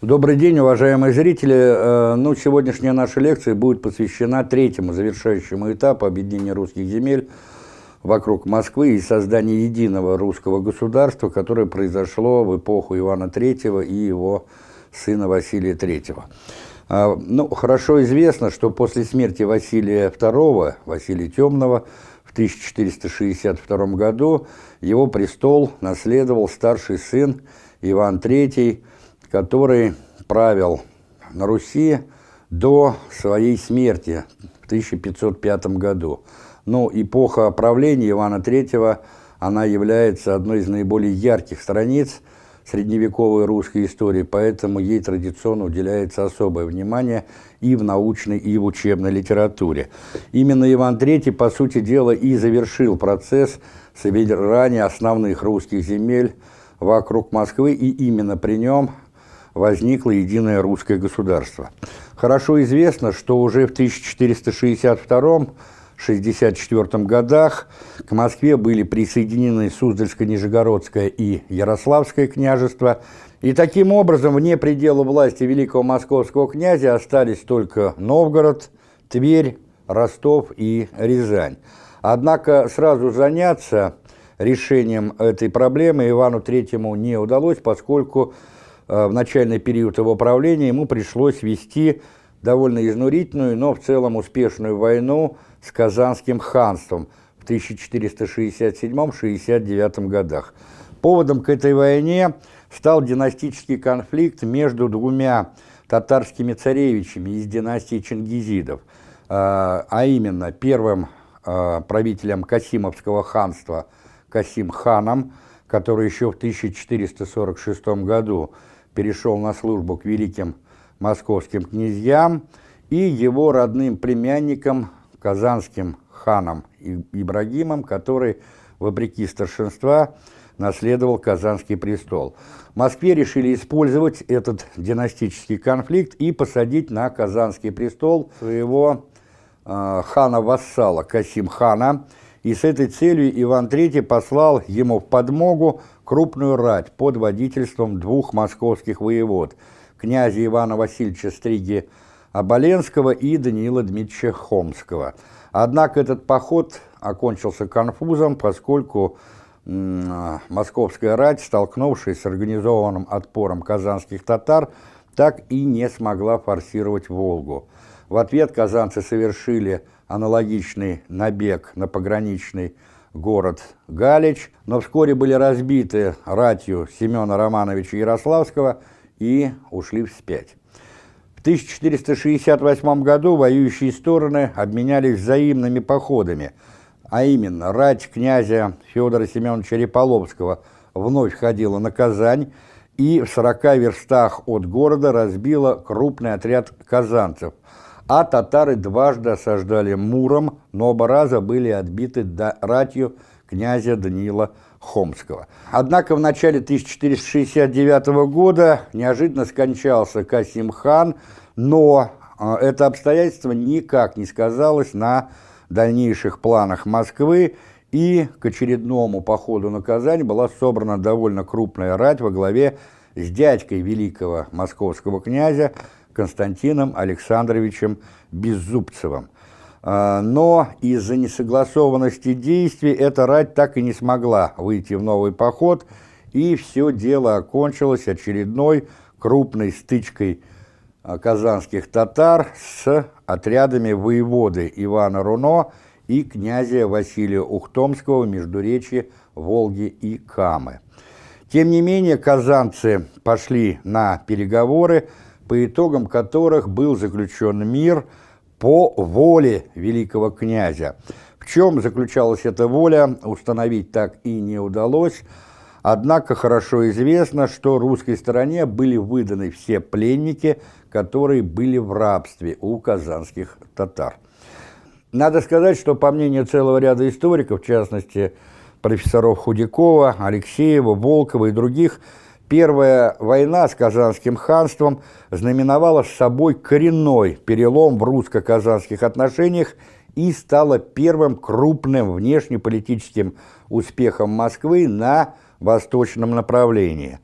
Добрый день, уважаемые зрители. Э, ну, сегодняшняя наша лекция будет посвящена третьему завершающему этапу объединения русских земель вокруг Москвы и создания единого русского государства, которое произошло в эпоху Ивана III и его сына Василия III. Э, ну, хорошо известно, что после смерти Василия II, Василия Темного, в 1462 году его престол наследовал старший сын Иван III, который правил на Руси до своей смерти в 1505 году. Но эпоха правления Ивана III, она является одной из наиболее ярких страниц средневековой русской истории, поэтому ей традиционно уделяется особое внимание и в научной, и в учебной литературе. Именно Иван III, по сути дела, и завершил процесс собирания основных русских земель вокруг Москвы, и именно при нем возникло единое русское государство. Хорошо известно, что уже в 1462-64 годах к Москве были присоединены Суздальско-Нижегородское и Ярославское княжество, и таким образом вне предела власти великого московского князя остались только Новгород, Тверь, Ростов и Рязань. Однако сразу заняться решением этой проблемы Ивану Третьему не удалось, поскольку в начальный период его правления ему пришлось вести довольно изнурительную, но в целом успешную войну с Казанским ханством в 1467-69 годах. Поводом к этой войне стал династический конфликт между двумя татарскими царевичами из династии Чингизидов, э, а именно первым э, правителем Касимовского ханства Касим ханом, который еще в 1446 году перешел на службу к великим московским князьям и его родным племянникам, казанским ханом Ибрагимом, который, вопреки старшинства, наследовал Казанский престол. В Москве решили использовать этот династический конфликт и посадить на Казанский престол своего э, хана-вассала Касим-хана. И с этой целью Иван III послал ему в подмогу крупную рать под водительством двух московских воевод, князя Ивана Васильевича Стриги Оболенского и Даниила Дмитриевича Хомского. Однако этот поход окончился конфузом, поскольку московская рать, столкнувшись с организованным отпором казанских татар, так и не смогла форсировать Волгу. В ответ казанцы совершили аналогичный набег на пограничный город Галич, но вскоре были разбиты ратью Семена Романовича Ярославского и ушли вспять. В 1468 году воюющие стороны обменялись взаимными походами, а именно рать князя Федора Семеновича Реполовского вновь ходила на Казань и в 40 верстах от города разбила крупный отряд казанцев – а татары дважды осаждали Муром, но оба раза были отбиты ратью князя Даниила Хомского. Однако в начале 1469 года неожиданно скончался Касим-хан, но а, это обстоятельство никак не сказалось на дальнейших планах Москвы, и к очередному походу на Казань была собрана довольно крупная рать во главе с дядькой великого московского князя Константином Александровичем Беззубцевым. А, но из-за несогласованности действий эта рать так и не смогла выйти в новый поход, и все дело окончилось очередной крупной стычкой а, казанских татар с отрядами воеводы Ивана Руно и князя Василия Ухтомского в междуречье Волги и Камы. Тем не менее, казанцы пошли на переговоры, по итогам которых был заключен мир по воле великого князя. В чем заключалась эта воля, установить так и не удалось, однако хорошо известно, что русской стороне были выданы все пленники, которые были в рабстве у казанских татар. Надо сказать, что по мнению целого ряда историков, в частности профессоров Худякова, Алексеева, Волкова и других, Первая война с Казанским ханством знаменовала с собой коренной перелом в русско-казанских отношениях и стала первым крупным внешнеполитическим успехом Москвы на восточном направлении.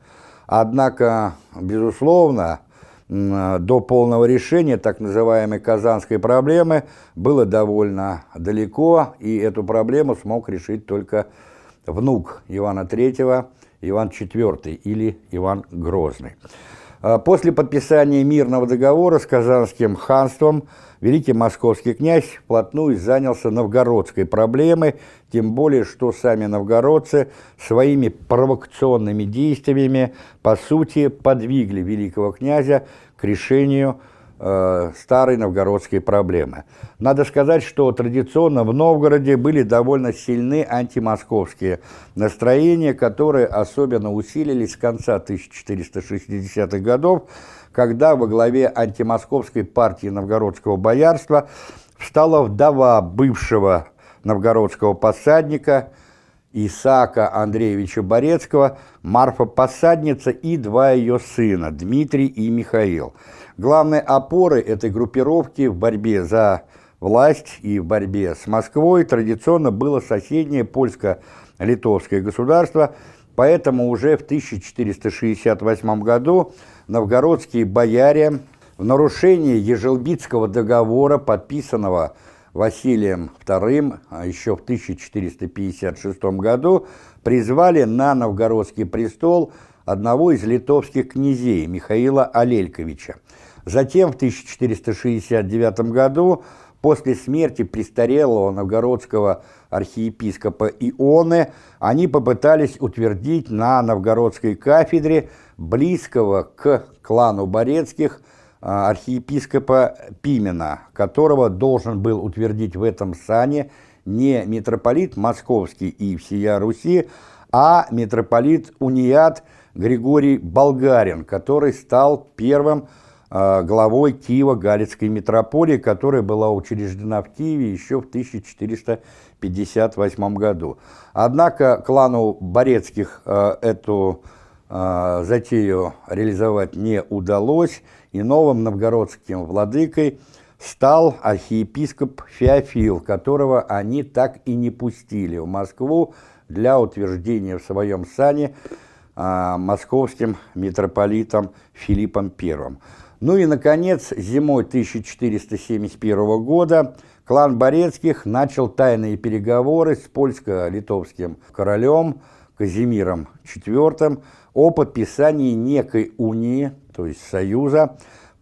Однако, безусловно, до полного решения так называемой казанской проблемы было довольно далеко, и эту проблему смог решить только внук Ивана III, Иван IV или Иван Грозный. А после подписания мирного договора с Казанским ханством великий московский князь вплотную занялся новгородской проблемой, тем более, что сами новгородцы своими провокационными действиями, по сути, подвигли великого князя к решению Э, старой новгородской проблемы. Надо сказать, что традиционно в Новгороде были довольно сильны антимосковские настроения, которые особенно усилились с конца 1460-х годов, когда во главе антимосковской партии новгородского боярства встала вдова бывшего новгородского посадника Исаака Андреевича Борецкого, Марфа-посадница и два ее сына, Дмитрий и Михаил – Главной опорой этой группировки в борьбе за власть и в борьбе с Москвой традиционно было соседнее польско-литовское государство, поэтому уже в 1468 году новгородские бояре в нарушении Ежелбитского договора, подписанного Василием II а еще в 1456 году, призвали на новгородский престол одного из литовских князей Михаила Алельковича. Затем в 1469 году, после смерти престарелого новгородского архиепископа Ионы, они попытались утвердить на новгородской кафедре близкого к клану Борецких а, архиепископа Пимена, которого должен был утвердить в этом сане не митрополит Московский и всея Руси, а митрополит Уният Григорий Болгарин, который стал первым а, главой Киева-Галицкой митрополии, которая была учреждена в Киеве еще в 1458 году. Однако клану Борецких а, эту а, затею реализовать не удалось, и новым новгородским владыкой стал архиепископ Феофил, которого они так и не пустили в Москву для утверждения в своем сане московским митрополитом Филиппом I. Ну и, наконец, зимой 1471 года клан Борецких начал тайные переговоры с польско-литовским королем Казимиром IV о подписании некой унии, то есть союза,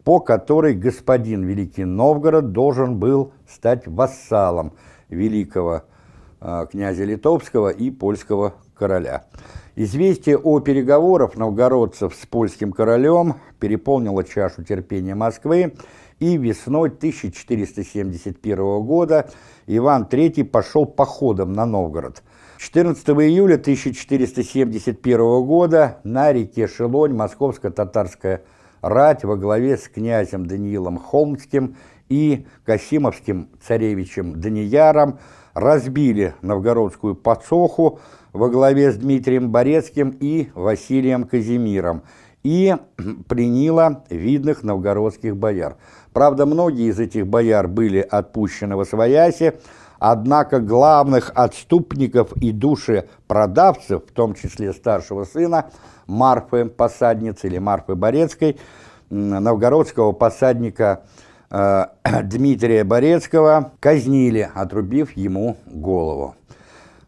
по которой господин Великий Новгород должен был стать вассалом великого э, князя Литовского и польского короля. Известие о переговорах новгородцев с польским королем переполнило чашу терпения Москвы, и весной 1471 года Иван III пошел походом на Новгород. 14 июля 1471 года на реке Шелонь московско-татарская рать во главе с князем Даниилом Холмским и Касимовским царевичем Данияром разбили новгородскую подсоху, во главе с Дмитрием Борецким и Василием Казимиром и пленила видных новгородских бояр. Правда, многие из этих бояр были отпущены во свояси, однако главных отступников и души продавцев, в том числе старшего сына Марфы Посадницы или Марфы Борецкой, новгородского посадника э, Дмитрия Борецкого, казнили, отрубив ему голову.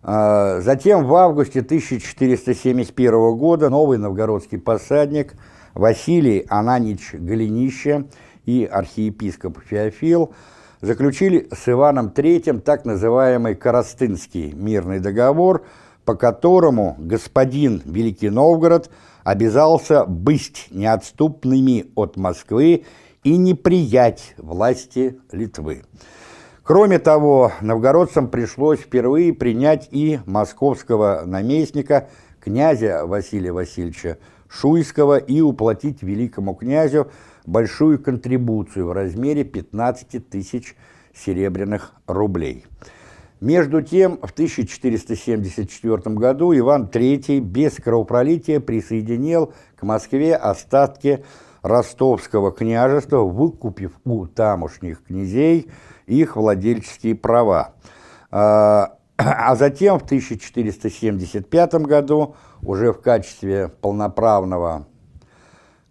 А, затем в августе 1471 года новый новгородский посадник Василий Ананич Голенище и архиепископ Феофил заключили с Иваном III так называемый Коростынский мирный договор, по которому господин Великий Новгород обязался быть неотступными от Москвы и не приять власти Литвы. Кроме того, новгородцам пришлось впервые принять и московского наместника, князя Василия Васильевича Шуйского, и уплатить великому князю большую контрибуцию в размере 15 тысяч серебряных рублей. Между тем, в 1474 году Иван III без кровопролития присоединил к Москве остатки ростовского княжества, выкупив у тамошних князей их владельческие права. А, а затем в 1475 году уже в качестве полноправного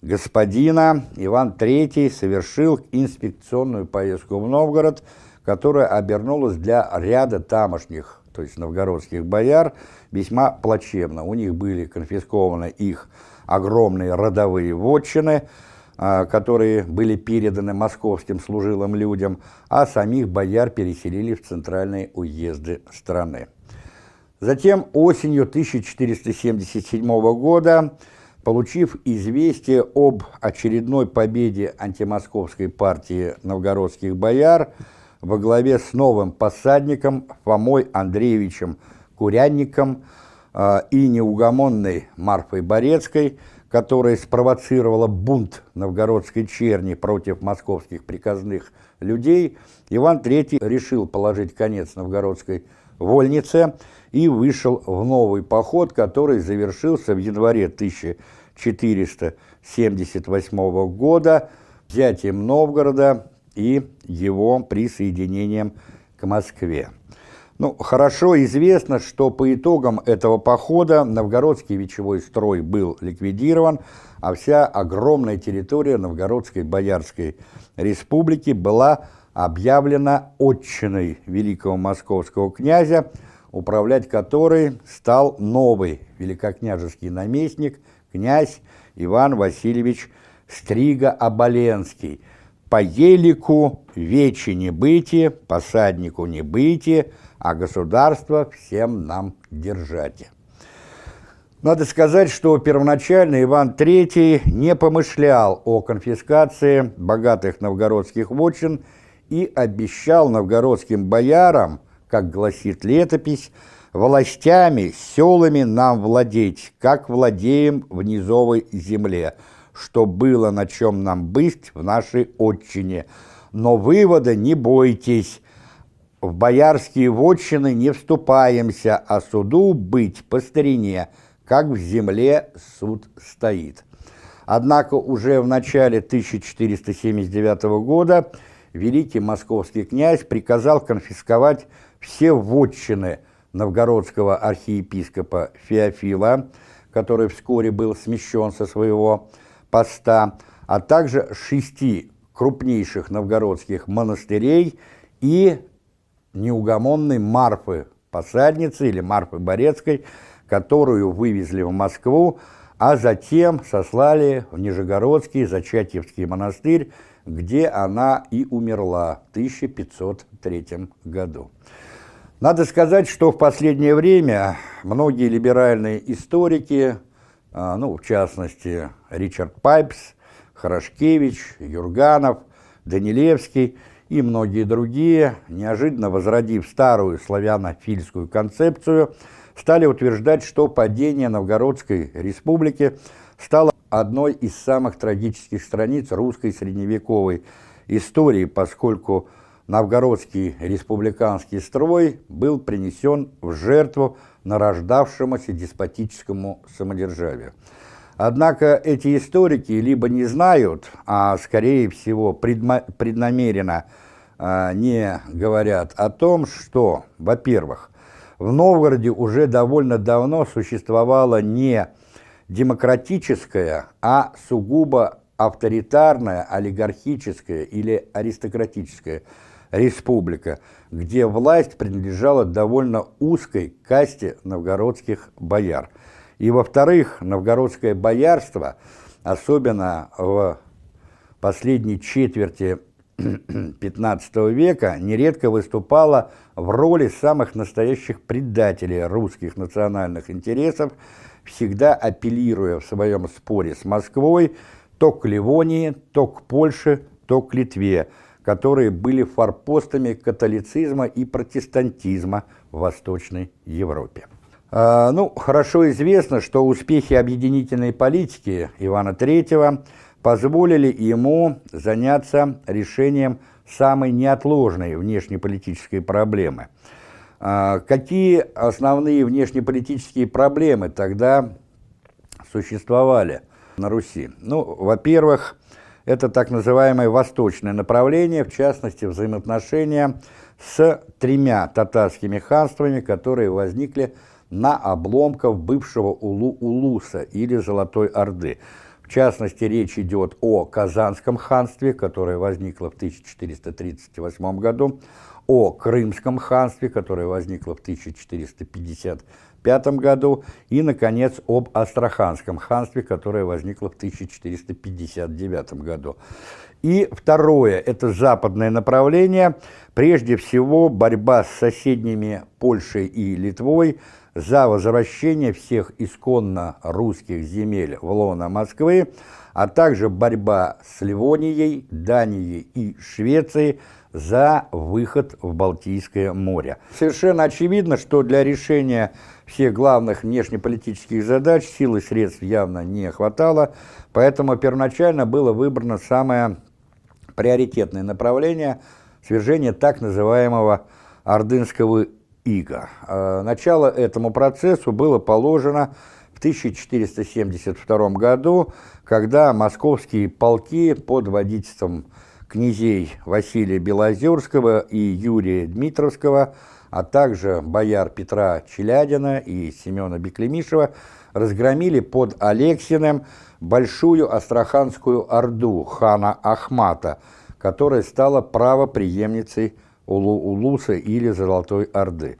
господина Иван III совершил инспекционную поездку в Новгород, которая обернулась для ряда тамошних, то есть новгородских бояр, весьма плачевно. У них были конфискованы их огромные родовые вотчины, которые были переданы московским служилым людям, а самих бояр переселили в центральные уезды страны. Затем осенью 1477 года, получив известие об очередной победе антимосковской партии новгородских бояр во главе с новым посадником Фомой Андреевичем Курянником э, и неугомонной Марфой Борецкой, которая спровоцировала бунт новгородской черни против московских приказных людей, Иван III решил положить конец новгородской вольнице и вышел в новый поход, который завершился в январе 1478 года взятием Новгорода и его присоединением к Москве. Ну, хорошо известно, что по итогам этого похода новгородский вечевой строй был ликвидирован, а вся огромная территория Новгородской Боярской республики была объявлена отчиной великого московского князя, управлять которой стал новый великокняжеский наместник, князь Иван Васильевич Стрига-Оболенский, по елику вечи не быти, посаднику не быти, а государство всем нам держать. Надо сказать, что первоначально Иван III не помышлял о конфискации богатых новгородских вотчин и обещал новгородским боярам, как гласит летопись, властями, селами нам владеть, как владеем в низовой земле, что было на чем нам быть в нашей отчине. Но вывода не бойтесь, в боярские вотчины не вступаемся, а суду быть по старине, как в земле суд стоит. Однако уже в начале 1479 года великий московский князь приказал конфисковать все вотчины новгородского архиепископа Феофила, который вскоре был смещен со своего поста, а также шести крупнейших новгородских монастырей и неугомонной Марфы посадницы или Марфы Борецкой, которую вывезли в Москву, а затем сослали в Нижегородский Зачатьевский монастырь, где она и умерла в 1503 году. Надо сказать, что в последнее время многие либеральные историки, а, ну, в частности, Ричард Пайпс, Хорошкевич, Юрганов, Данилевский – и многие другие, неожиданно возродив старую славянофильскую концепцию, стали утверждать, что падение Новгородской республики стало одной из самых трагических страниц русской средневековой истории, поскольку новгородский республиканский строй был принесен в жертву нарождавшемуся деспотическому самодержавию. Однако эти историки либо не знают, а скорее всего преднамеренно не говорят о том, что, во-первых, в Новгороде уже довольно давно существовала не демократическая, а сугубо авторитарная, олигархическая или аристократическая республика, где власть принадлежала довольно узкой касте новгородских бояр. И во-вторых, новгородское боярство, особенно в последней четверти XV века нередко выступала в роли самых настоящих предателей русских национальных интересов, всегда апеллируя в своем споре с Москвой то к Ливонии, то к Польше, то к Литве, которые были форпостами католицизма и протестантизма в Восточной Европе. А, ну, хорошо известно, что успехи объединительной политики Ивана III – позволили ему заняться решением самой неотложной внешнеполитической проблемы. А, какие основные внешнеполитические проблемы тогда существовали на Руси? Ну, во-первых, это так называемое восточное направление, в частности, взаимоотношения с тремя татарскими ханствами, которые возникли на обломках бывшего Улу-Улуса или Золотой Орды – частности, речь идет о Казанском ханстве, которое возникло в 1438 году, о Крымском ханстве, которое возникло в 1455 году, и, наконец, об Астраханском ханстве, которое возникло в 1459 году. И второе – это западное направление, прежде всего борьба с соседними Польшей и Литвой за возвращение всех исконно русских земель в лоно Москвы, а также борьба с Ливонией, Данией и Швецией за выход в Балтийское море. Совершенно очевидно, что для решения всех главных внешнеполитических задач сил и средств явно не хватало, поэтому первоначально было выбрано самое приоритетное направление свержения так называемого Ордынского ига. А, начало этому процессу было положено в 1472 году, когда московские полки под водительством князей Василия Белозерского и Юрия Дмитровского, а также бояр Петра Челядина и Семена Беклемишева разгромили под Алексиным большую Астраханскую Орду хана Ахмата, которая стала правоприемницей Улу Улуса или Золотой Орды.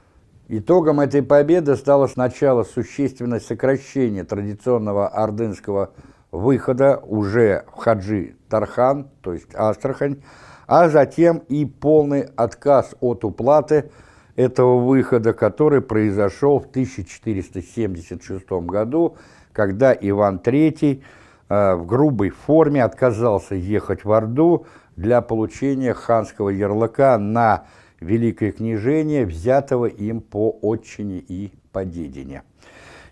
Итогом этой победы стало сначала существенное сокращение традиционного ордынского выхода уже в Хаджи Тархан, то есть Астрахань, а затем и полный отказ от уплаты этого выхода, который произошел в 1476 году, когда Иван III э, в грубой форме отказался ехать в Орду для получения ханского ярлыка на Великое княжение, взятого им по отчине и по дедине.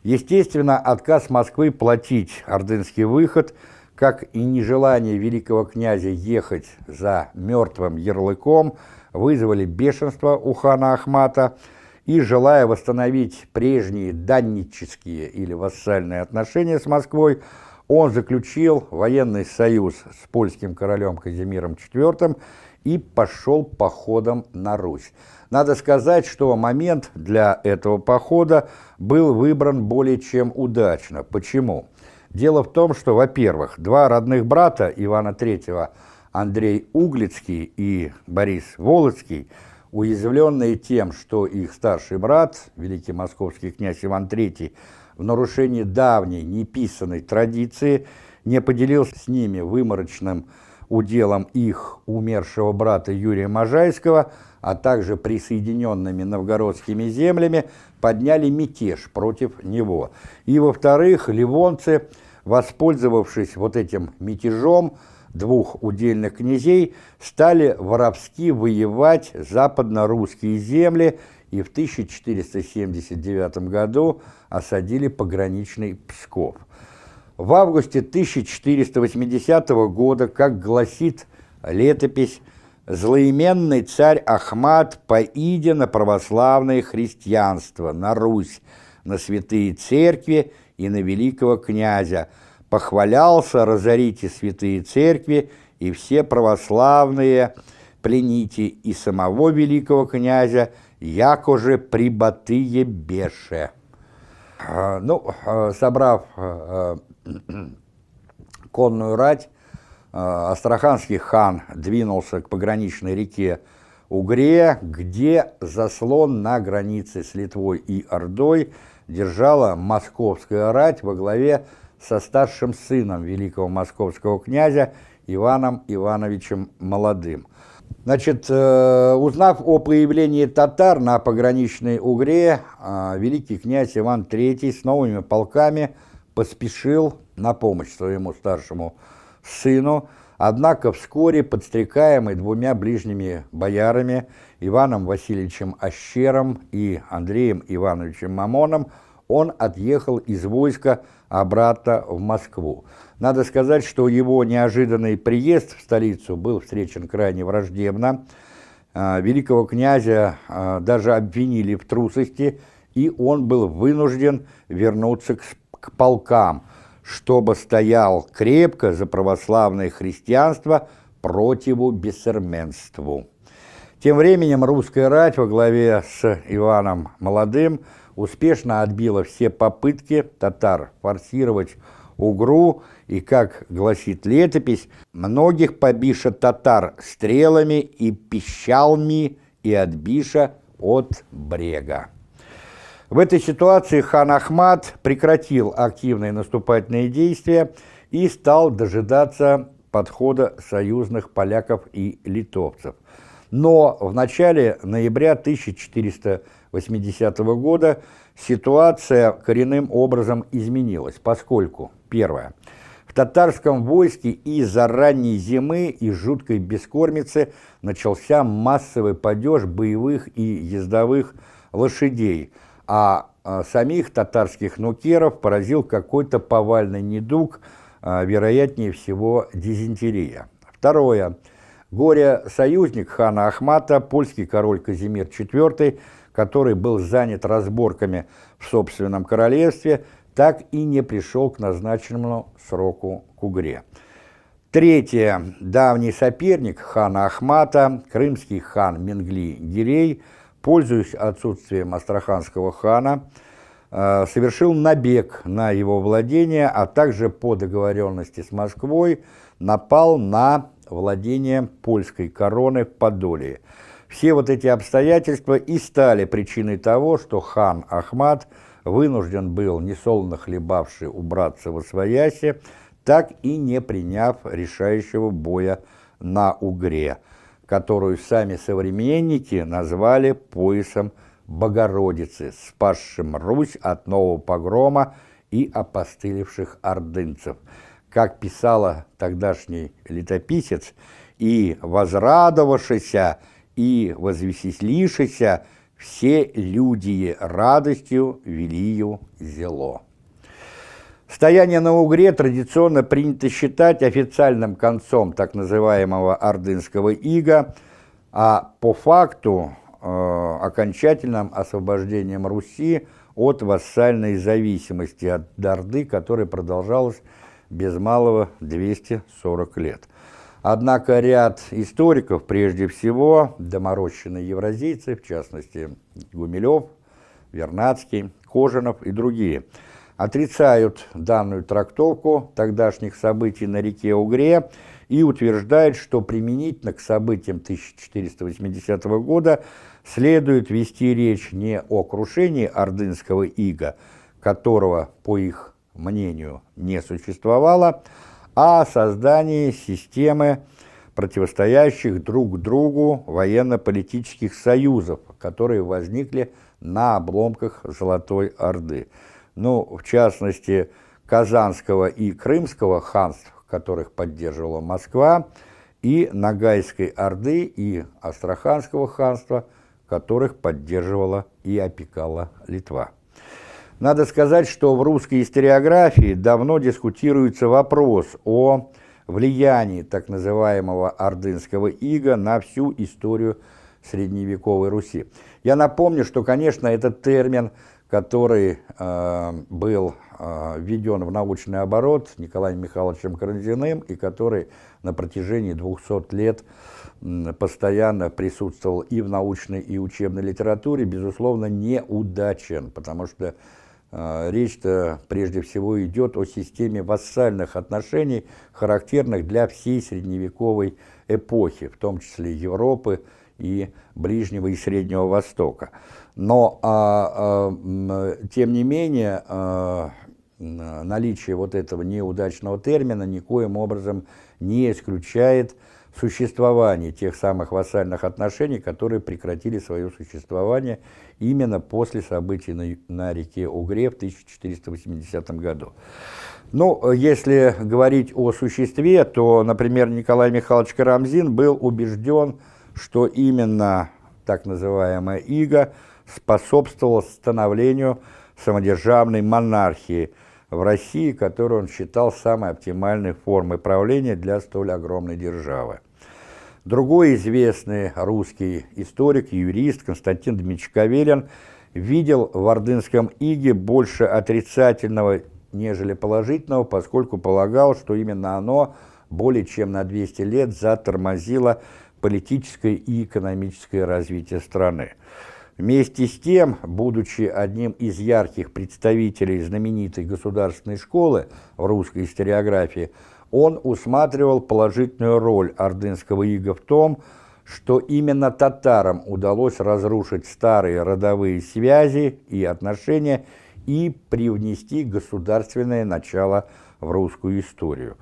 Естественно, отказ Москвы платить ордынский выход, как и нежелание великого князя ехать за мертвым ярлыком, вызвали бешенство у хана Ахмата, и, желая восстановить прежние даннические или вассальные отношения с Москвой, он заключил военный союз с польским королем Казимиром IV и пошел походом на Русь. Надо сказать, что момент для этого похода был выбран более чем удачно. Почему? Дело в том, что, во-первых, два родных брата Ивана III, Андрей Углицкий и Борис Волоцкий, уязвленные тем, что их старший брат, великий московский князь Иван III, в нарушении давней, неписанной традиции, не поделился с ними выморочным уделом их умершего брата Юрия Можайского, а также присоединенными новгородскими землями, подняли мятеж против него. И, во-вторых, ливонцы, воспользовавшись вот этим мятежом двух удельных князей, стали воровски воевать западно-русские земли и в 1479 году осадили пограничный Псков. В августе 1480 года, как гласит летопись, злоименный царь Ахмат, поидя на православное христианство, на Русь, на святые церкви и на великого князя, похвалялся разорите святые церкви и все православные плените и самого великого князя, якоже прибатые беше. А, ну, а, собрав а, конную рать, астраханский хан двинулся к пограничной реке Угре, где заслон на границе с Литвой и Ордой держала московская рать во главе со старшим сыном великого московского князя Иваном Ивановичем Молодым. Значит, э, узнав о появлении татар на пограничной Угре, э, великий князь Иван III с новыми полками поспешил на помощь своему старшему сыну, однако вскоре, подстрекаемый двумя ближними боярами, Иваном Васильевичем Ащером и Андреем Ивановичем Мамоном, он отъехал из войска обратно в Москву. Надо сказать, что его неожиданный приезд в столицу был встречен крайне враждебно. А, великого князя а, даже обвинили в трусости, и он был вынужден вернуться к, полкам, чтобы стоял крепко за православное христианство противу бессерменству. Тем временем русская рать во главе с Иваном Молодым успешно отбила все попытки татар форсировать Угру, и, как гласит летопись, многих побиша татар стрелами и пищалми и отбиша от брега. В этой ситуации хан Ахмат прекратил активные наступательные действия и стал дожидаться подхода союзных поляков и литовцев. Но в начале ноября 1480 года ситуация коренным образом изменилась, поскольку, первое, татарском войске из-за ранней зимы и жуткой бескормицы начался массовый падеж боевых и ездовых лошадей, а, а самих татарских нукеров поразил какой-то повальный недуг, а, вероятнее всего дизентерия. Второе. Горе-союзник хана Ахмата, польский король Казимир IV, который был занят разборками в собственном королевстве, так и не пришел к назначенному сроку к Угре. Третье. Давний соперник хана Ахмата, крымский хан Менгли Гирей, пользуясь отсутствием астраханского хана, э, совершил набег на его владение, а также по договоренности с Москвой напал на владение польской короны в Подолии. Все вот эти обстоятельства и стали причиной того, что хан Ахмат вынужден был, несолоно хлебавший, убраться во свояси, так и не приняв решающего боя на Угре, которую сами современники назвали поясом Богородицы, спасшим Русь от нового погрома и опостылевших ордынцев. Как писала тогдашний летописец, и возрадовавшийся, и возвеселившийся все люди радостью велию зело. Стояние на Угре традиционно принято считать официальным концом так называемого ордынского ига, а по факту э, окончательным освобождением Руси от вассальной зависимости от Орды, которая продолжалась без малого 240 лет. Однако ряд историков, прежде всего доморощенные евразийцы, в частности Гумилев, Вернадский, Кожанов и другие, отрицают данную трактовку тогдашних событий на реке Угре и утверждают, что применительно к событиям 1480 года следует вести речь не о крушении ордынского ига, которого, по их мнению, не существовало, о создании системы противостоящих друг другу военно-политических союзов, которые возникли на обломках Золотой Орды. Ну, в частности, Казанского и Крымского ханств, которых поддерживала Москва, и Ногайской Орды и Астраханского ханства, которых поддерживала и опекала Литва. Надо сказать, что в русской историографии давно дискутируется вопрос о влиянии так называемого ордынского ига на всю историю средневековой Руси. Я напомню, что, конечно, этот термин, который э, был э, введен в научный оборот Николаем Михайловичем Карамзиным и который на протяжении 200 лет постоянно присутствовал и в научной, и учебной литературе, безусловно, неудачен, потому что речь-то прежде всего идет о системе вассальных отношений, характерных для всей средневековой эпохи, в том числе Европы и Ближнего и Среднего Востока. Но, а, а, тем не менее, а, наличие вот этого неудачного термина никоим образом не исключает существование тех самых вассальных отношений, которые прекратили свое существование именно после событий на, на реке Угре в 1480 году. Ну, если говорить о существе, то, например, Николай Михайлович Карамзин был убежден, что именно так называемая ига способствовала становлению самодержавной монархии в России, которую он считал самой оптимальной формой правления для столь огромной державы. Другой известный русский историк, юрист Константин Дмитриевич Кавелин видел в Ордынском иге больше отрицательного, нежели положительного, поскольку полагал, что именно оно более чем на 200 лет затормозило политическое и экономическое развитие страны. Вместе с тем, будучи одним из ярких представителей знаменитой государственной школы в русской историографии, он усматривал положительную роль ордынского ига в том, что именно татарам удалось разрушить старые родовые связи и отношения и привнести государственное начало в русскую историю.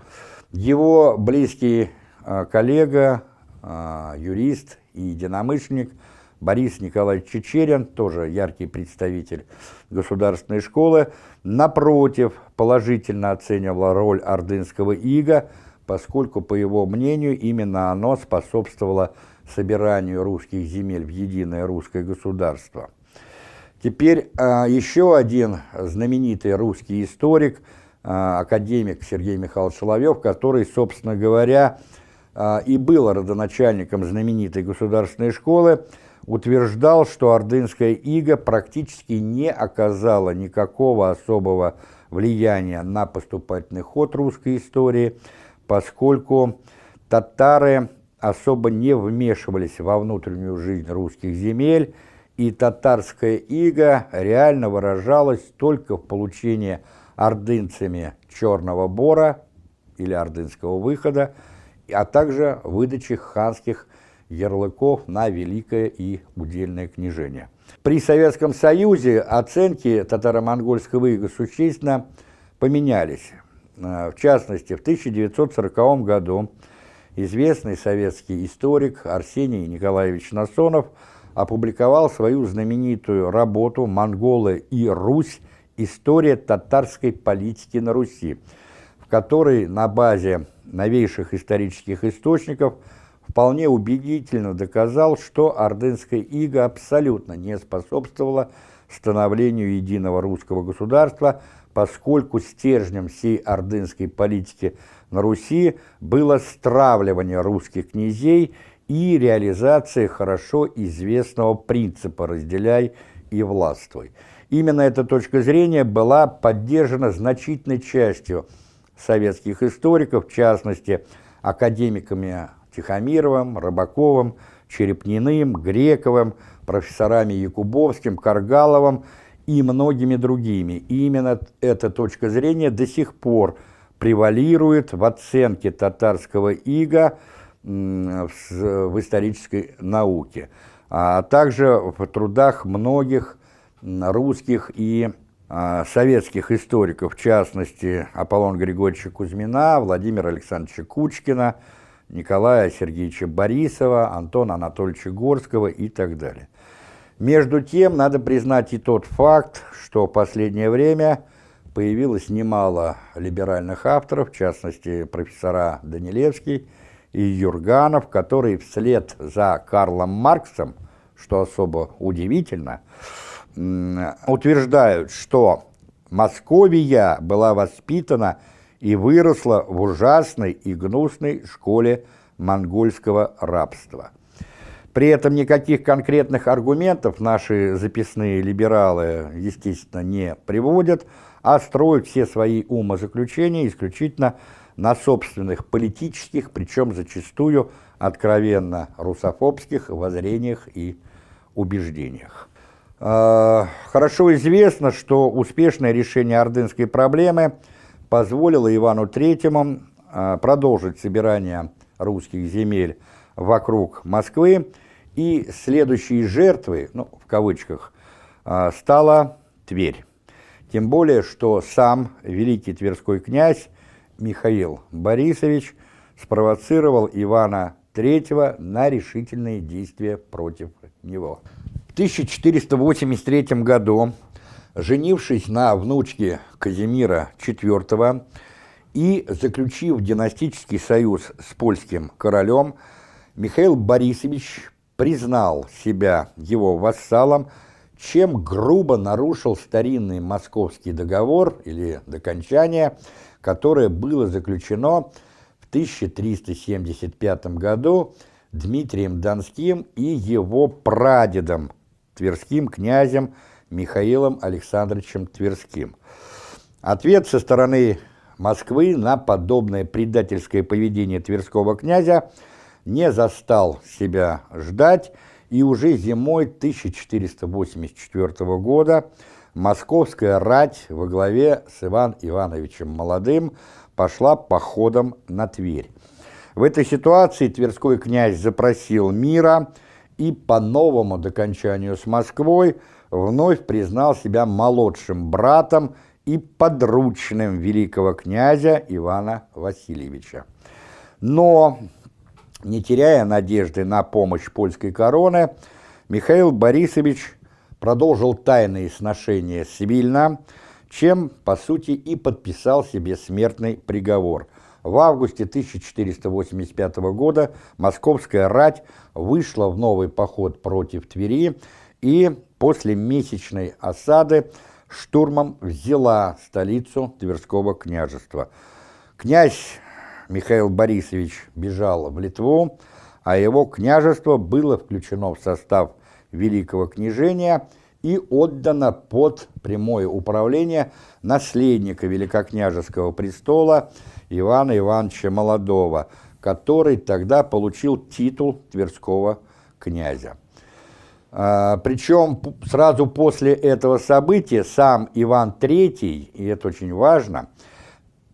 Его близкий а, коллега, а, юрист и единомышленник Борис Николаевич Чечерин, тоже яркий представитель государственной школы, напротив, положительно оценивал роль ордынского ига, поскольку, по его мнению, именно оно способствовало собиранию русских земель в единое русское государство. Теперь а, еще один знаменитый русский историк, а, академик Сергей Михайлович Соловьев, который, собственно говоря, а, и был родоначальником знаменитой государственной школы, утверждал, что ордынская ига практически не оказала никакого особого влияния на поступательный ход русской истории, поскольку татары особо не вмешивались во внутреннюю жизнь русских земель, и татарская ига реально выражалась только в получении ордынцами Черного Бора или Ордынского выхода, а также выдаче ханских ярлыков на Великое и Удельное княжение. При Советском Союзе оценки татаро-монгольского ига существенно поменялись. В частности, в 1940 году известный советский историк Арсений Николаевич Насонов опубликовал свою знаменитую работу «Монголы и Русь. История татарской политики на Руси», в которой на базе новейших исторических источников вполне убедительно доказал, что ордынская ига абсолютно не способствовала становлению единого русского государства, поскольку стержнем всей ордынской политики на Руси было стравливание русских князей и реализация хорошо известного принципа «разделяй и властвуй». Именно эта точка зрения была поддержана значительной частью советских историков, в частности, академиками Тихомировым, Рыбаковым, Черепниным, Грековым, профессорами Якубовским, Каргаловым и многими другими. И именно эта точка зрения до сих пор превалирует в оценке татарского ига в исторической науке, а также в трудах многих русских и а, советских историков, в частности, Аполлона Григорьевича Кузьмина, Владимира Александровича Кучкина, Николая Сергеевича Борисова, Антона Анатольевича Горского и так далее. Между тем, надо признать и тот факт, что в последнее время появилось немало либеральных авторов, в частности, профессора Данилевский и Юрганов, которые вслед за Карлом Марксом, что особо удивительно, утверждают, что Московия была воспитана и выросла в ужасной и гнусной школе монгольского рабства. При этом никаких конкретных аргументов наши записные либералы, естественно, не приводят, а строят все свои умозаключения исключительно на собственных политических, причем зачастую откровенно русофобских воззрениях и убеждениях. А, хорошо известно, что успешное решение ордынской проблемы позволило Ивану Третьему а, продолжить собирание русских земель вокруг Москвы, и следующей жертвой, ну, в кавычках, а, стала Тверь. Тем более, что сам великий тверской князь Михаил Борисович спровоцировал Ивана III на решительные действия против него. В 1483 году, женившись на внучке Казимира IV и заключив династический союз с польским королем, Михаил Борисович признал себя его вассалом, чем грубо нарушил старинный московский договор или докончание, которое было заключено в 1375 году Дмитрием Донским и его прадедом тверским князем Михаилом Александровичем Тверским. Ответ со стороны Москвы на подобное предательское поведение тверского князя не застал себя ждать, и уже зимой 1484 года московская рать во главе с Иван Ивановичем Молодым пошла походом на Тверь. В этой ситуации Тверской князь запросил мира и по новому докончанию с Москвой вновь признал себя молодшим братом и подручным великого князя Ивана Васильевича. Но, не теряя надежды на помощь польской короны, Михаил Борисович продолжил тайные сношения с Вильно, чем, по сути, и подписал себе смертный приговор. В августе 1485 года московская рать вышла в новый поход против Твери и после месячной осады штурмом взяла столицу Тверского княжества. Князь Михаил Борисович бежал в Литву, а его княжество было включено в состав Великого княжения и отдано под прямое управление наследника Великокняжеского престола Ивана Ивановича Молодого, который тогда получил титул Тверского князя. А, причем сразу после этого события сам Иван III, и это очень важно,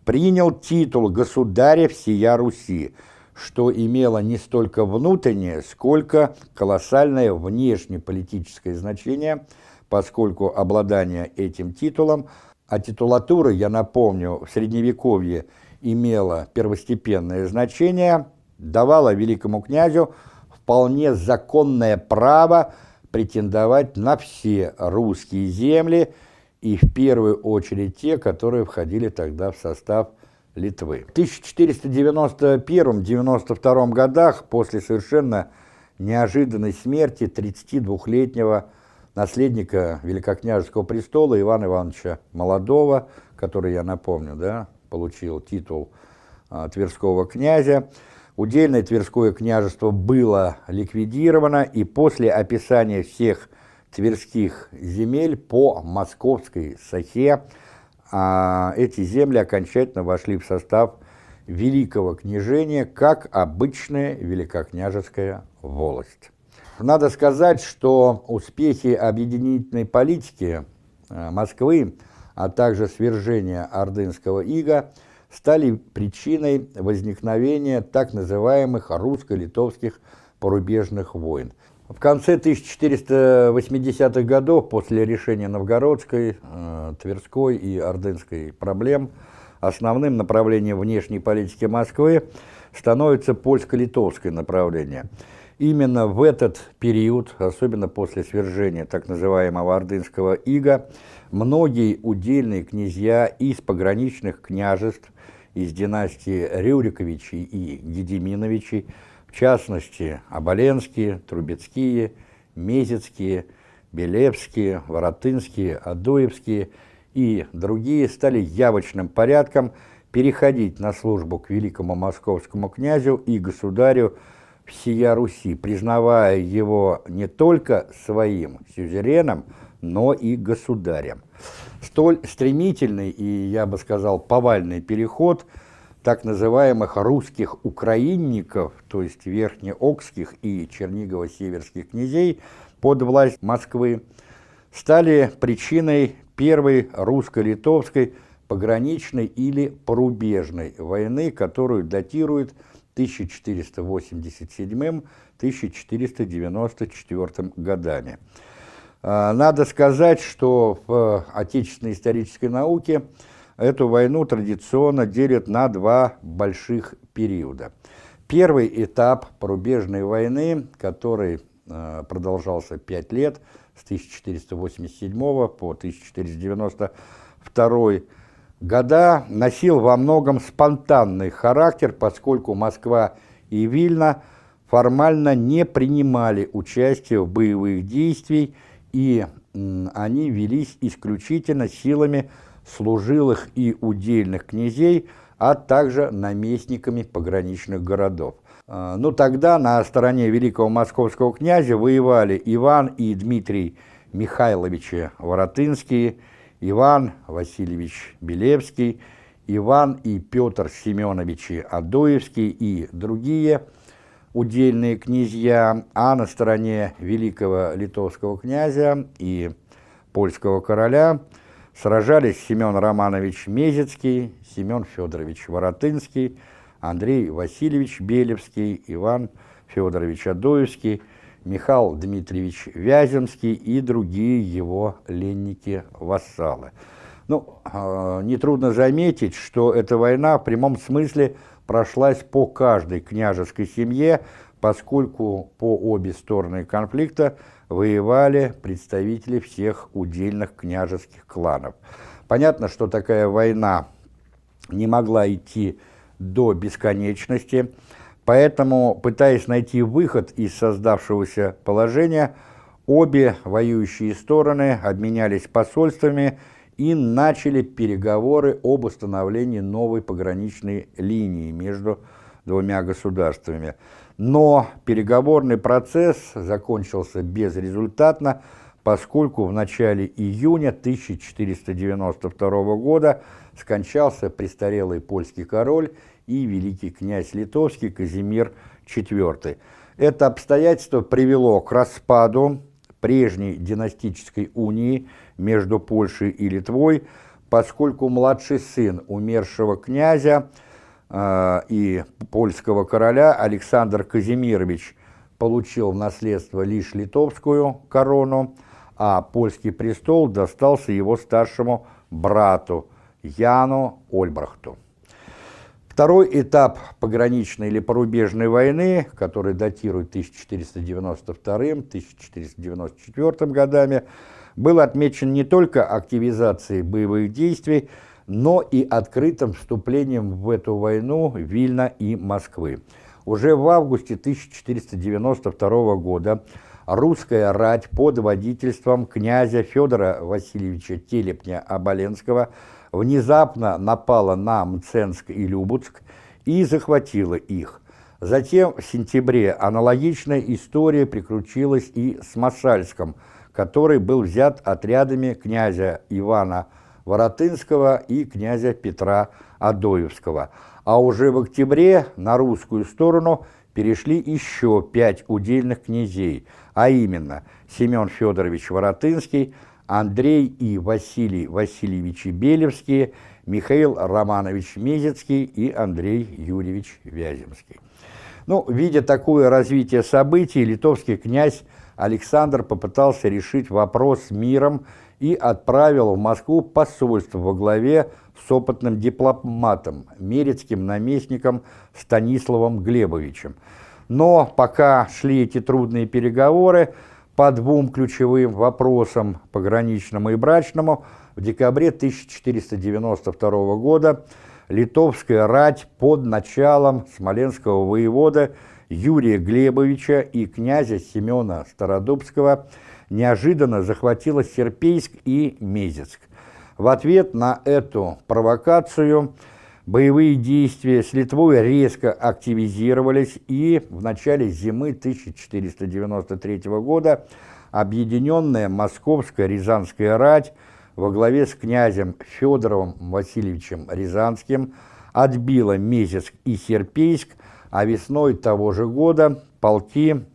принял титул государя всея Руси, что имело не столько внутреннее, сколько колоссальное внешнеполитическое значение, поскольку обладание этим титулом, а титулатура, я напомню, в Средневековье имела первостепенное значение, давала великому князю вполне законное право претендовать на все русские земли и в первую очередь те, которые входили тогда в состав Литвы. В 1491-92 годах, после совершенно неожиданной смерти 32-летнего наследника Великокняжеского престола Ивана Ивановича Молодого, который, я напомню, да, получил титул а, Тверского князя, Удельное Тверское княжество было ликвидировано, и после описания всех тверских земель по московской сахе а, эти земли окончательно вошли в состав Великого княжения как обычная великокняжеская волость. Надо сказать, что успехи объединительной политики а, Москвы, а также свержения ордынского ига – стали причиной возникновения так называемых русско-литовских порубежных войн. В конце 1480-х годов, после решения Новгородской, э, Тверской и Ордынской проблем, основным направлением внешней политики Москвы становится польско-литовское направление. Именно в этот период, особенно после свержения так называемого Ордынского ига, многие удельные князья из пограничных княжеств из династии Рюриковичей и Гедеминовичей, в частности, Оболенские, Трубецкие, Мезецкие, Белевские, Воротынские, Адуевские и другие стали явочным порядком переходить на службу к великому московскому князю и государю всея Руси, признавая его не только своим сюзереном, но и государем. Столь стремительный и, я бы сказал, повальный переход так называемых русских украинников, то есть верхнеокских и чернигово-северских князей под власть Москвы, стали причиной первой русско-литовской пограничной или порубежной войны, которую датируют 1487-1494 годами. А, надо сказать, что в отечественной исторической науке эту войну традиционно делят на два больших периода. Первый этап порубежной войны, который а, продолжался пять лет, с 1487 по 1492 года, носил во многом спонтанный характер, поскольку Москва и Вильна формально не принимали участие в боевых действиях и они велись исключительно силами служилых и удельных князей, а также наместниками пограничных городов. А, Но ну, тогда на стороне великого московского князя воевали Иван и Дмитрий Михайловичи Воротынские, Иван Васильевич Белевский, Иван и Петр Семеновичи Адоевский и другие – удельные князья, а на стороне великого литовского князя и польского короля сражались Семен Романович Мезецкий, Семен Федорович Воротынский, Андрей Васильевич Белевский, Иван Федорович Адоевский, Михаил Дмитриевич Вяземский и другие его ленники-вассалы. Ну, э, нетрудно заметить, что эта война в прямом смысле прошлась по каждой княжеской семье, поскольку по обе стороны конфликта воевали представители всех удельных княжеских кланов. Понятно, что такая война не могла идти до бесконечности, поэтому, пытаясь найти выход из создавшегося положения, обе воюющие стороны обменялись посольствами и начали переговоры об установлении новой пограничной линии между двумя государствами. Но переговорный процесс закончился безрезультатно, поскольку в начале июня 1492 года скончался престарелый польский король и великий князь литовский Казимир IV. Это обстоятельство привело к распаду прежней династической унии между Польшей и Литвой, поскольку младший сын умершего князя э, и польского короля Александр Казимирович получил в наследство лишь литовскую корону, а польский престол достался его старшему брату Яну Ольбрахту. Второй этап пограничной или порубежной войны, который датирует 1492-1494 годами, был отмечен не только активизацией боевых действий, но и открытым вступлением в эту войну Вильна и Москвы. Уже в августе 1492 года русская рать под водительством князя Федора Васильевича Телепня-Оболенского – внезапно напала на Мценск и Любутск и захватила их. Затем в сентябре аналогичная история приключилась и с Масальском, который был взят отрядами князя Ивана Воротынского и князя Петра Адоевского. А уже в октябре на русскую сторону перешли еще пять удельных князей, а именно Семен Федорович Воротынский, Андрей и Василий Васильевичи Белевские, Михаил Романович Мезецкий и Андрей Юрьевич Вяземский. Ну, видя такое развитие событий, литовский князь Александр попытался решить вопрос с миром и отправил в Москву посольство во главе с опытным дипломатом, мерецким наместником Станиславом Глебовичем. Но пока шли эти трудные переговоры, по двум ключевым вопросам, пограничному и брачному, в декабре 1492 года литовская рать под началом смоленского воевода Юрия Глебовича и князя Семена Стародубского неожиданно захватила Серпейск и Мезецк. В ответ на эту провокацию – Боевые действия с Литвой резко активизировались, и в начале зимы 1493 года объединенная Московская Рязанская рать во главе с князем Федоровым Васильевичем Рязанским отбила Мезецк и Серпейск, а весной того же года полки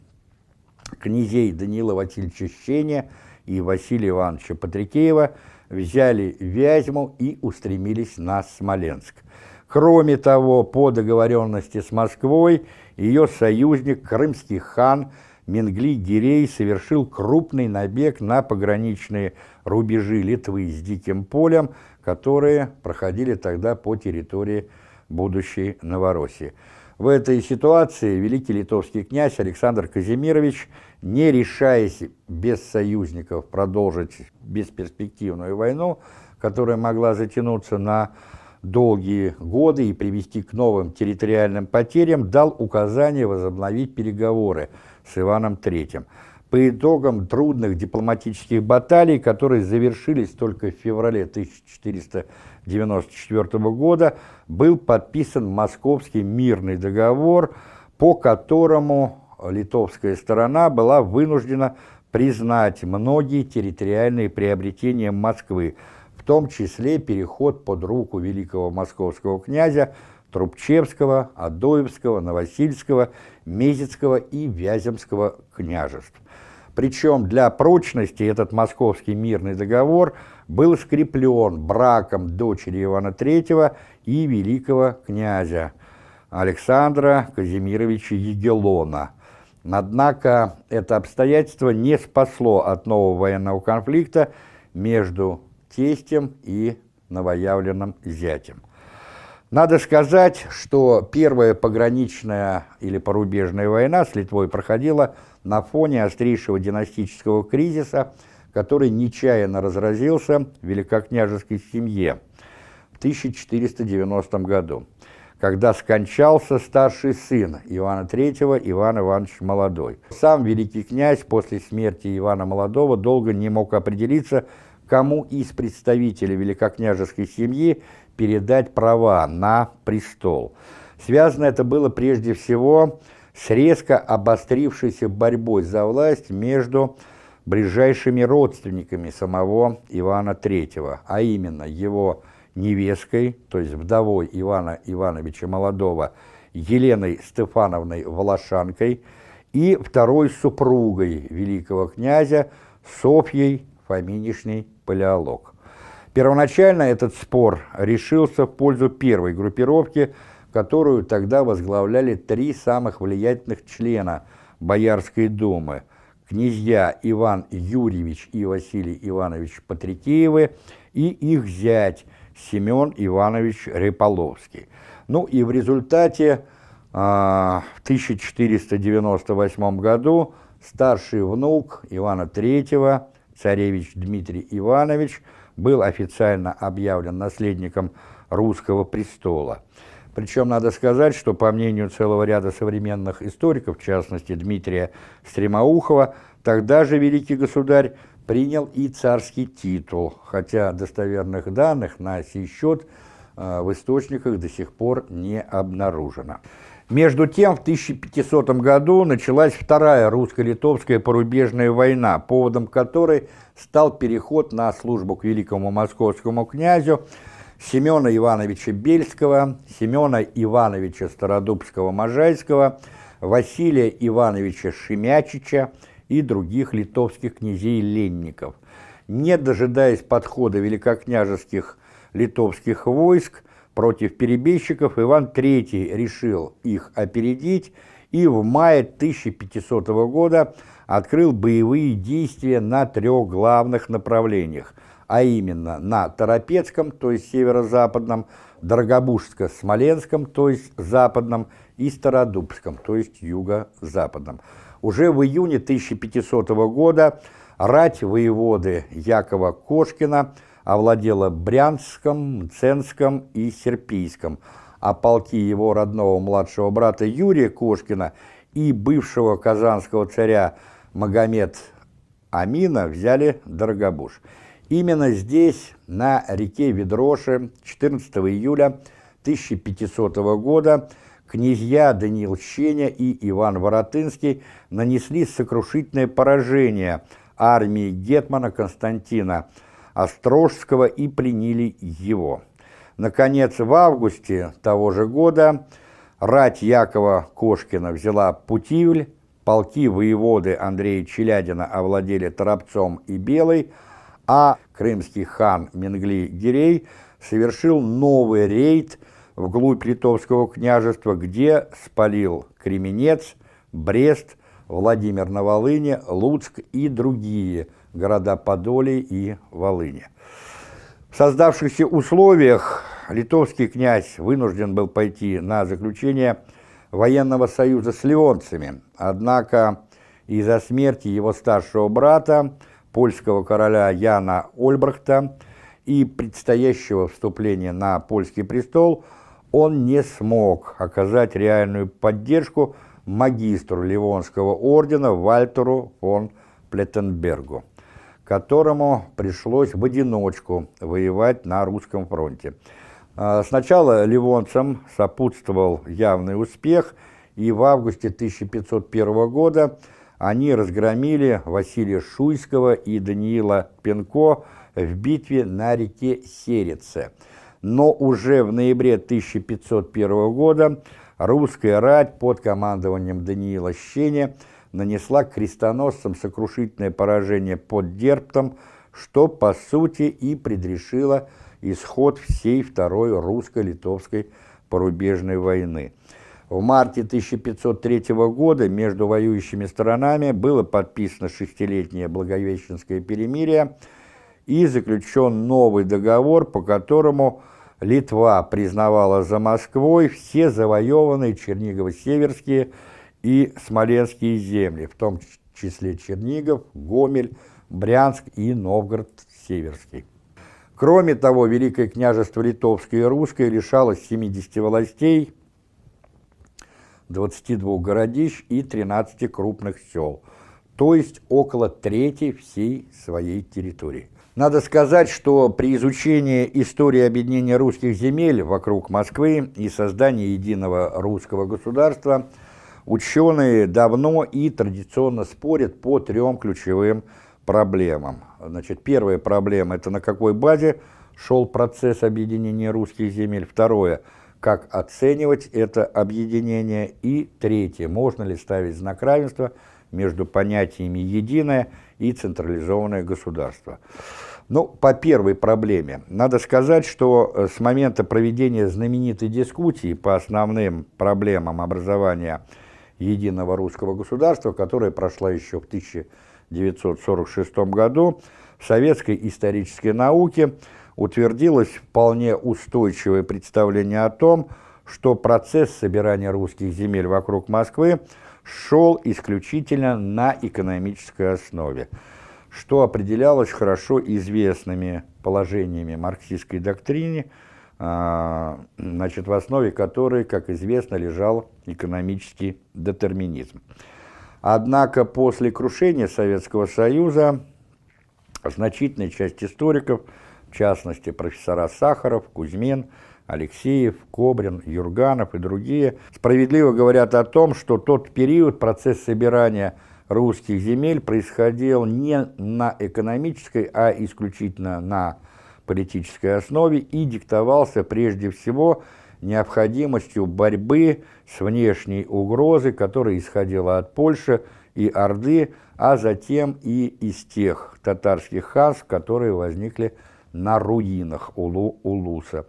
князей Данила Васильевича Щеня и Василия Ивановича Патрикеева взяли Вязьму и устремились на Смоленск. Кроме того, по договоренности с Москвой, ее союзник, крымский хан Менгли-Гирей, совершил крупный набег на пограничные рубежи Литвы с Диким полем, которые проходили тогда по территории будущей Новороссии. В этой ситуации великий литовский князь Александр Казимирович, не решаясь без союзников продолжить бесперспективную войну, которая могла затянуться на долгие годы и привести к новым территориальным потерям, дал указание возобновить переговоры с Иваном III. По итогам трудных дипломатических баталий, которые завершились только в феврале 1494 года, был подписан Московский мирный договор, по которому литовская сторона была вынуждена признать многие территориальные приобретения Москвы, в том числе переход под руку великого московского князя Трубчевского, Адоевского, Новосильского, Мезецкого и Вяземского княжеств. Причем для прочности этот московский мирный договор был скреплен браком дочери Ивана III и великого князя Александра Казимировича Егелона. Однако это обстоятельство не спасло от нового военного конфликта между тестем и новоявленным зятем. Надо сказать, что первая пограничная или порубежная война с Литвой проходила на фоне острейшего династического кризиса, который нечаянно разразился в великокняжеской семье в 1490 году, когда скончался старший сын Ивана III, Иван Иванович Молодой. Сам великий князь после смерти Ивана Молодого долго не мог определиться, кому из представителей великокняжеской семьи передать права на престол. Связано это было прежде всего с резко обострившейся борьбой за власть между ближайшими родственниками самого Ивана III, а именно его невесткой, то есть вдовой Ивана Ивановича Молодого, Еленой Стефановной Волошанкой, и второй супругой великого князя Софьей Фоминишней Палеолог. Первоначально этот спор решился в пользу первой группировки, которую тогда возглавляли три самых влиятельных члена Боярской думы – князья Иван Юрьевич и Василий Иванович Патрикеевы и их зять Семен Иванович Реполовский. Ну и в результате а, в 1498 году старший внук Ивана III, царевич Дмитрий Иванович, был официально объявлен наследником русского престола. Причем надо сказать, что по мнению целого ряда современных историков, в частности Дмитрия Стремоухова, тогда же великий государь принял и царский титул, хотя достоверных данных на сей счет э, в источниках до сих пор не обнаружено. Между тем, в 1500 году началась Вторая русско-литовская порубежная война, поводом которой стал переход на службу к великому московскому князю Семена Ивановича Бельского, Семена Ивановича Стародубского-Можайского, Василия Ивановича Шемячича и других литовских князей-ленников. Не дожидаясь подхода великокняжеских литовских войск, Против перебежчиков Иван III решил их опередить и в мае 1500 года открыл боевые действия на трех главных направлениях, а именно на Торопецком, то есть северо-западном, Дорогобужско-Смоленском, то есть западном, и Стародубском, то есть юго-западном. Уже в июне 1500 года рать воеводы Якова Кошкина – овладела Брянском, Ценском и Серпийском, а полки его родного младшего брата Юрия Кошкина и бывшего казанского царя Магомед Амина взяли Дорогобуж. Именно здесь, на реке Ведроши, 14 июля 1500 года, князья Даниил Щеня и Иван Воротынский нанесли сокрушительное поражение армии Гетмана Константина Острожского и пленили его. Наконец, в августе того же года рать Якова Кошкина взяла Путивль, полки воеводы Андрея Челядина овладели Торопцом и Белой, а крымский хан Менгли-Гирей совершил новый рейд вглубь Литовского княжества, где спалил Кременец, Брест, Владимир на Волыне, Луцк и другие – города Подоле и Волыни. В создавшихся условиях литовский князь вынужден был пойти на заключение военного союза с ливонцами, однако из-за смерти его старшего брата, польского короля Яна Ольбрахта, и предстоящего вступления на польский престол, он не смог оказать реальную поддержку магистру Ливонского ордена Вальтеру фон Плеттенбергу которому пришлось в одиночку воевать на русском фронте. А, сначала ливонцам сопутствовал явный успех, и в августе 1501 года они разгромили Василия Шуйского и Даниила Пенко в битве на реке Серице. но уже в ноябре 1501 года русская рать под командованием Даниила Щеня нанесла крестоносцам сокрушительное поражение под Дерптом, что, по сути, и предрешило исход всей Второй русско-литовской порубежной войны. В марте 1503 года между воюющими сторонами было подписано шестилетнее Благовещенское перемирие и заключен новый договор, по которому Литва признавала за Москвой все завоеванные Чернигово-Северские и Смоленские земли, в том числе Чернигов, Гомель, Брянск и Новгород-Северский. Кроме того, Великое княжество Литовское и Русское лишалось 70 властей, 22 городищ и 13 крупных сел, то есть около трети всей своей территории. Надо сказать, что при изучении истории объединения русских земель вокруг Москвы и создания единого русского государства ученые давно и традиционно спорят по трем ключевым проблемам. Значит, первая проблема – это на какой базе шел процесс объединения русских земель. Второе – как оценивать это объединение. И третье, можно ли ставить знак равенства между понятиями «единое» и «централизованное государство». Ну, по первой проблеме. Надо сказать, что э, с момента проведения знаменитой дискуссии по основным проблемам образования единого русского государства, которая прошла еще в 1946 году, в советской исторической науке – утвердилось вполне устойчивое представление о том, что процесс собирания русских земель вокруг Москвы шел исключительно на экономической основе, что определялось хорошо известными положениями марксистской доктрины, значит, в основе которой, как известно, лежал экономический детерминизм. Однако после крушения Советского Союза значительная часть историков – в частности профессора Сахаров, Кузьмин, Алексеев, Кобрин, Юрганов и другие, справедливо говорят о том, что тот период процесс собирания русских земель происходил не на экономической, а исключительно на политической основе и диктовался прежде всего необходимостью борьбы с внешней угрозой, которая исходила от Польши и Орды, а затем и из тех татарских ханств, которые возникли на руинах Улу Улуса.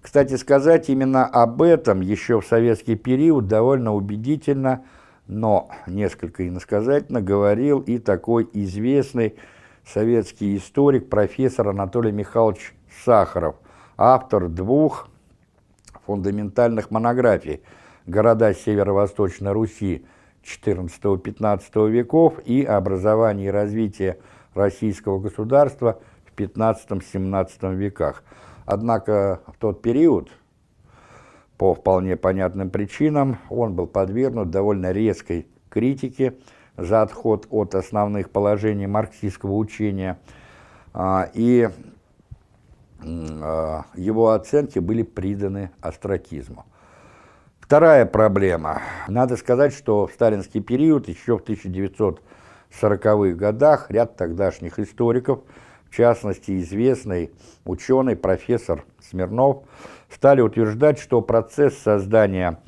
Кстати сказать, именно об этом еще в советский период довольно убедительно, но несколько иносказательно говорил и такой известный советский историк, профессор Анатолий Михайлович Сахаров, автор двух фундаментальных монографий «Города Северо-Восточной Руси» XIV-XV веков и «Образование и развитие российского государства» 15-17 веках. Однако в тот период, по вполне понятным причинам, он был подвергнут довольно резкой критике за отход от основных положений марксистского учения, а, и а, его оценки были приданы астракизму. Вторая проблема. Надо сказать, что в сталинский период, еще в 1940-х годах, ряд тогдашних историков – в частности известный ученый профессор Смирнов, стали утверждать, что процесс создания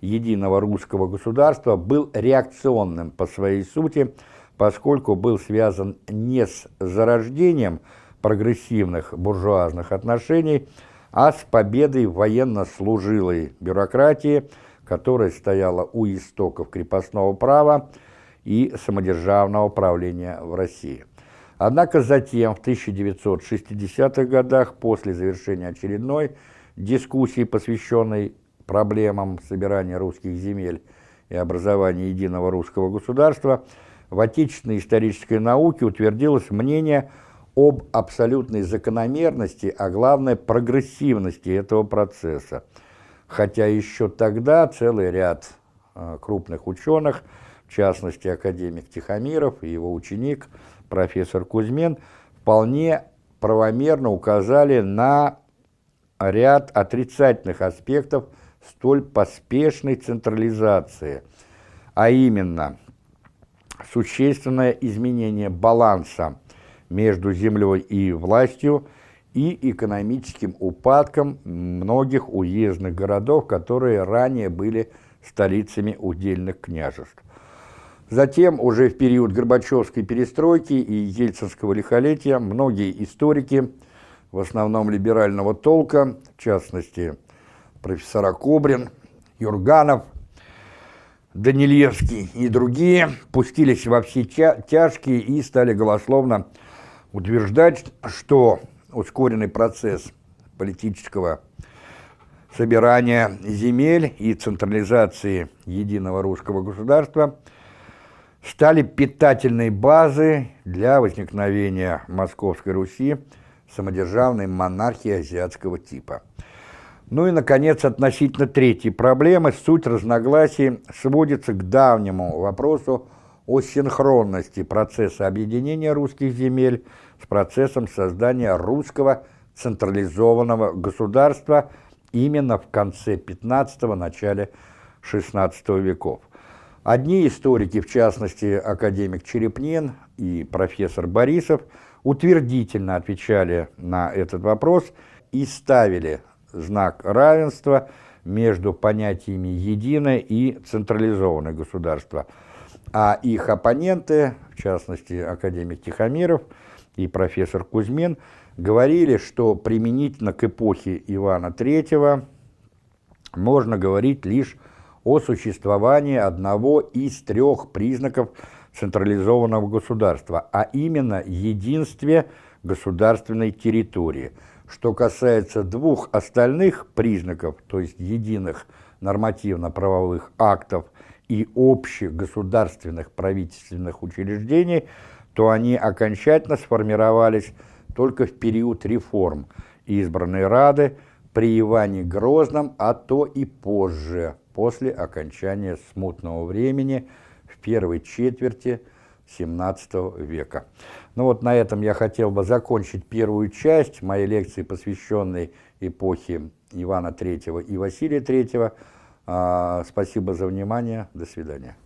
единого русского государства был реакционным по своей сути, поскольку был связан не с зарождением прогрессивных буржуазных отношений, а с победой военно-служилой бюрократии, которая стояла у истоков крепостного права и самодержавного правления в России. Однако затем, в 1960-х годах, после завершения очередной дискуссии, посвященной проблемам собирания русских земель и образования единого русского государства, в отечественной исторической науке утвердилось мнение об абсолютной закономерности, а главное прогрессивности этого процесса. Хотя еще тогда целый ряд э, крупных ученых, в частности академик Тихомиров и его ученик – профессор Кузьмин, вполне правомерно указали на ряд отрицательных аспектов столь поспешной централизации, а именно существенное изменение баланса между землей и властью и экономическим упадком многих уездных городов, которые ранее были столицами удельных княжеств. Затем, уже в период Горбачевской перестройки и ельцинского лихолетия, многие историки, в основном либерального толка, в частности, профессора Кобрин, Юрганов, Данилевский и другие, пустились во все тяжкие и стали голословно утверждать, что ускоренный процесс политического собирания земель и централизации единого русского государства стали питательной базой для возникновения Московской Руси самодержавной монархии азиатского типа. Ну и, наконец, относительно третьей проблемы, суть разногласий сводится к давнему вопросу о синхронности процесса объединения русских земель с процессом создания русского централизованного государства именно в конце 15-го, начале 16 веков. Одни историки, в частности академик Черепнин и профессор Борисов, утвердительно отвечали на этот вопрос и ставили знак равенства между понятиями «единое» и «централизованное государство», а их оппоненты, в частности академик Тихомиров и профессор Кузьмин, говорили, что применительно к эпохе Ивана III можно говорить лишь о существовании одного из трех признаков централизованного государства, а именно единстве государственной территории. Что касается двух остальных признаков, то есть единых нормативно-правовых актов и общих государственных правительственных учреждений, то они окончательно сформировались только в период реформ избранной Рады при Иване Грозном, а то и позже, после окончания смутного времени в первой четверти XVII века. Ну вот на этом я хотел бы закончить первую часть моей лекции, посвященной эпохе Ивана III и Василия III. А, спасибо за внимание. До свидания.